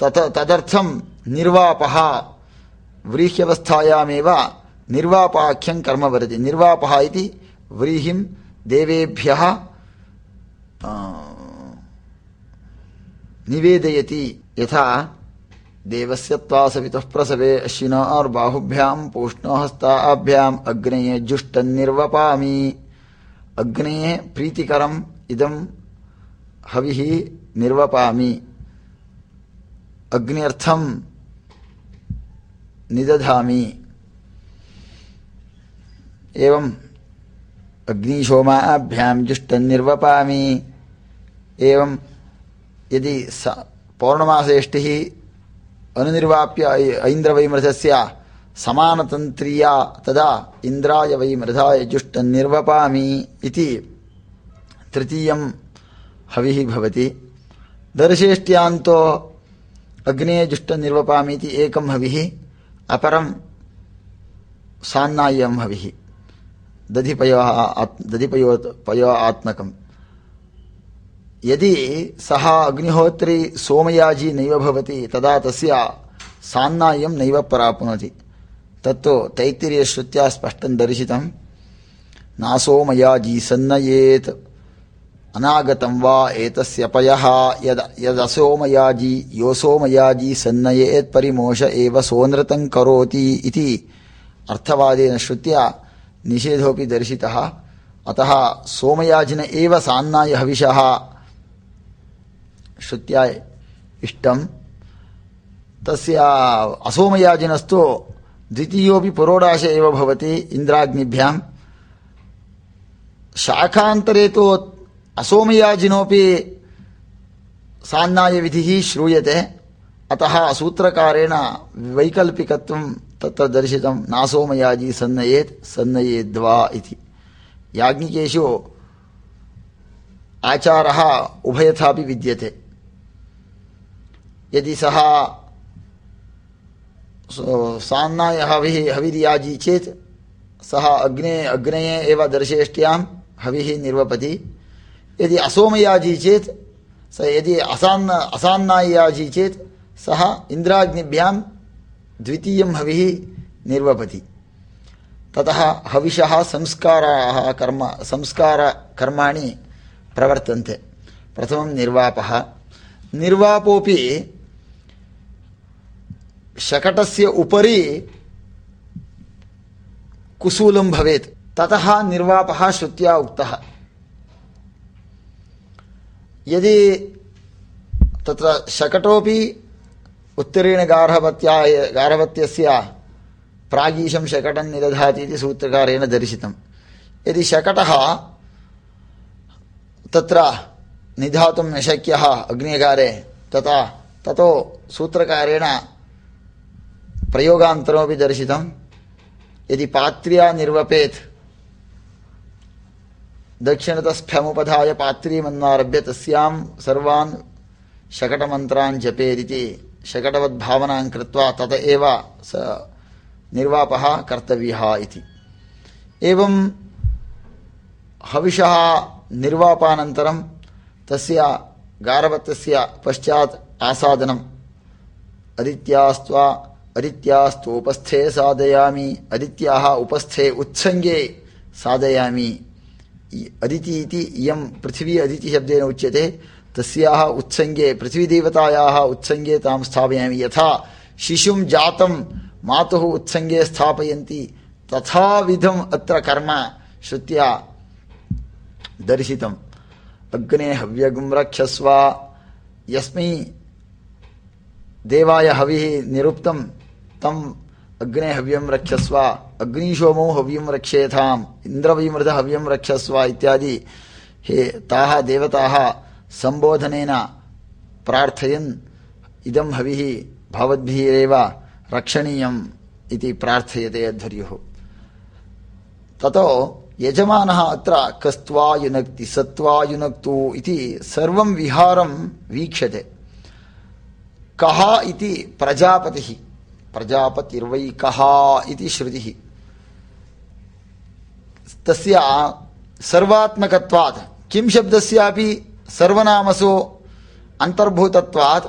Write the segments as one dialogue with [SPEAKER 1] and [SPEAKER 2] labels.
[SPEAKER 1] तत तदर्थं निर्वापः। व्रीह्यवस्थायामेव निर्वापाख्यं कर्म वदति। निर्वापः इति व्रीहिं देवेभ्यः निवेदयति यथा देवस्य त्वासवितः प्रसवे अश्विनोर्बाहुभ्यां पूष्णोहस्ताभ्याम् अग्नेये जुष्टन्निर्वपामि। अग्नेः प्रीतिकरम् इदं हविः निर्वपामि। अग्न्यर्थं निदधामि। एवम् अग्निशोमाभ्यां जुष्टन्निर्वपामि एवं यदि पौर्णमासेष्टिः अनुनिर्वाप्य ऐन्द्रवैमृधस्य समानतन्त्र्या तदा इन्द्राय वै मृधाय जुष्टन्निर्वपामि इति तृतीयं हविः भवति। दर्शेष्ट्यान्तो अग्ने जुष्टन्निर्वपामि इति एकं हविः, अपरं सान्नाय्यं हविः। दधिपयो दधिपयो, पयो आत्मकम्। यदि सः अग्निहोत्री सोमयाजी नैव भवति, तदा तस्य सान्नाय्यं नैव प्राप्नोति। तत्तु तैत्तिरीयश्रुत्या स्पष्टं दर्शितं, नासोमयाजी सन्नयेत्। अनागतं वा एतस्य पयः। यद, यदसोमयाजी योऽसोमयाजी सन्नयेत् परिमोष एव सोनृतं करोति इति अर्थवादेन श्रुत्या निषेधोऽपि दर्शितः। अतः सोमयाजिन एव सान्नाय हविषः। श्रुत्या इष्टं तस्य असोमयाजिनस्तु द्वितीयोऽपि पुरोडाश एव भवति इन्द्राग्निभ्यां शाखान्तरे तु असोमयाजिनोऽपि सान्नायविधिः श्रूयते, अतः सूत्रकारेण वैकल्पिकत्वं तत्र दर्शितं, नासोमयाजी सन्नयेत्, सन्नयेद्वा इति। याज्ञिकेषु आचारः उभयथापि विद्यते। यदि सः सान्नाय हविः, हविर्याजी चेत्, सः अग्ने, अग्नये एव दर्शेष्ट्यां हविः निर्वपति। यदि असोमयाजी चेत्, स यदि असान्न, असान्नाययाजी चेत्, सः इन्द्राग्निभ्यां द्वितीयं हविः निर्वपति। ततः हविषः संस्काराः कर्म संस्कारकर्माणि प्रवर्तन्ते। प्रथमं निर्वापः। निर्वापोऽपि शकटस्य उपरि कुसूलं भवेत्। ततः निर्वापः श्रुत्या उक्तः। यदि तत्र शकटोऽपि उत्तरेण गार्हवत्या गार्हवत्यस्य प्रागीशं शकटं निदधाति इति सूत्रकारेण दर्शितं। यदि शकटः तत्र निधातुं न शक्यः अग्न्यकारे, तथा ततो सूत्रकारेण प्रयोगान्तरमपि दर्शितं। यदि पात्र्या निर्वपेत् दक्षिणतस्फ्यमुपधाय पात्रीमन्नारभ्य तस्यां सर्वान् शकटमन्त्रान् जपेदिति। शकटवद्भावनां कृत्वा तत एव स निर्वापः कर्तव्यः इति। एवं हविषः निर्वापानन्तरं तस्य गारवत्तस्य पश्चात् आसादनम् अदित्यास्त्वा, अदित्यास्तोपस्थे साधयामि, अदित्याः उपस्थे उत्सङ्गे साधयामि। अदिति इति इयं पृथिवी अदितिशब्देन उच्यते। तस्याः उत्सङ्गे पृथिवीदेवतायाः उत्सङ्गे तां स्थापयामि। यथा शिशुं जातं मातुः उत्सङ्गे स्थापयन्ति, तथाविधम् अत्र कर्म श्रुत्या दर्शितम्। अग्ने हव्यगुं रक्षस्व, यस्मै देवाय हविः निरुक्तं तम् अग्ने हव्यम रक्षस्व, अग्निशोमो हव्यं रक्षेथाम् इन्द्रवैमृध हव्यं रक्षस्व इत्यादि। हे ताः देवताः सम्बोधनेन प्रार्थयन्, इदं हविः भवद्भिरेव रक्षणीयम् इति प्रार्थयते अध्वर्युः। ततो यजमानः अत्र कस्त्वा युनक्तु इति सर्वं विहारं वीक्षते कः इति प्रजापतिः प्रजापतिर्वै कः इति श्रुतिः। तस्य सर्वात्मकत्वात्, किं शब्दस्यापि सर्वनामसु अन्तर्भूतत्वात्,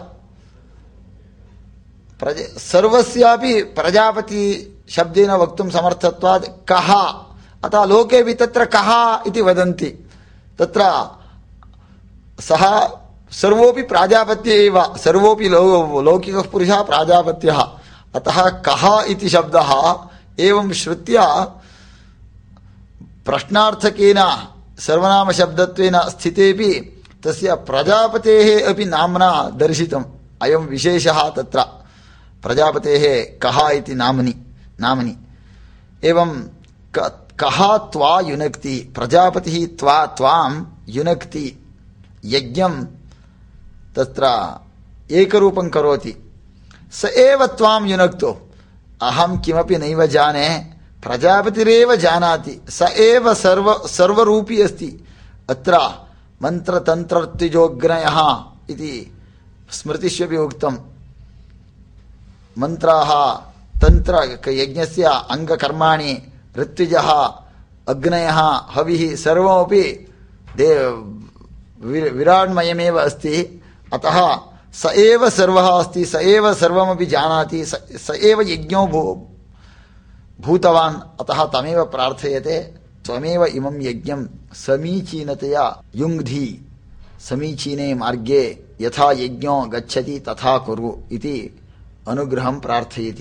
[SPEAKER 1] प्रज, सर्वस्यापि प्रजापतिशब्देन वक्तुं समर्थत्वात् कः, अतः लोकेऽपि तत्र कः इति वदन्ति। तत्र सः सर्वोऽपि प्राजापत्य एव, सर्वोऽपि लो, लौकिकः पुरुषः प्राजापत्यः। अतः कः इति शब्दः एवं श्रुत्या प्रश्नार्थकेन सर्वनामशब्दत्वेन स्थितेपि तस्य प्रजापतेः अपि नाम्ना दर्शितम्। अयं विशेषः तत्र। प्रजापतेः कः इति नाम्नि नाम्नि। एवं कः त्वा युनक्ति, प्रजापतिः त्वा त्वां युनक्ति यज्ञं तत्र एकरूपं करोति। स एव त्वां युनक्तो। अहं किमपि नैव जाने, प्रजापतिरेव जानाति। स एव सर्व, सर्वरूपी अस्ति। अत्र मन्त्रतन्त्रर्तिजोग्नयः इति स्मृतिष्वपि उक्तम्। मन्त्राः, तन्त्र यज्ञस्य अङ्गकर्माणि, ऋत्विजः, अग्नयः, हविः सर्वमपि दे विराड्मयमेव अस्ति। अतः स एव सर्वः अस्ति, स एव सर्वमपि जानाति, स एव यज्ञो भू, भूतवान्, अतः तमेव प्रार्थयते, त्वमेव इमं यज्ञं समीचीनतया युङ्धि समीचीने मार्गे यथा यज्ञो गच्छति तथा कुरु इति अनुग्रहं प्रार्थयति।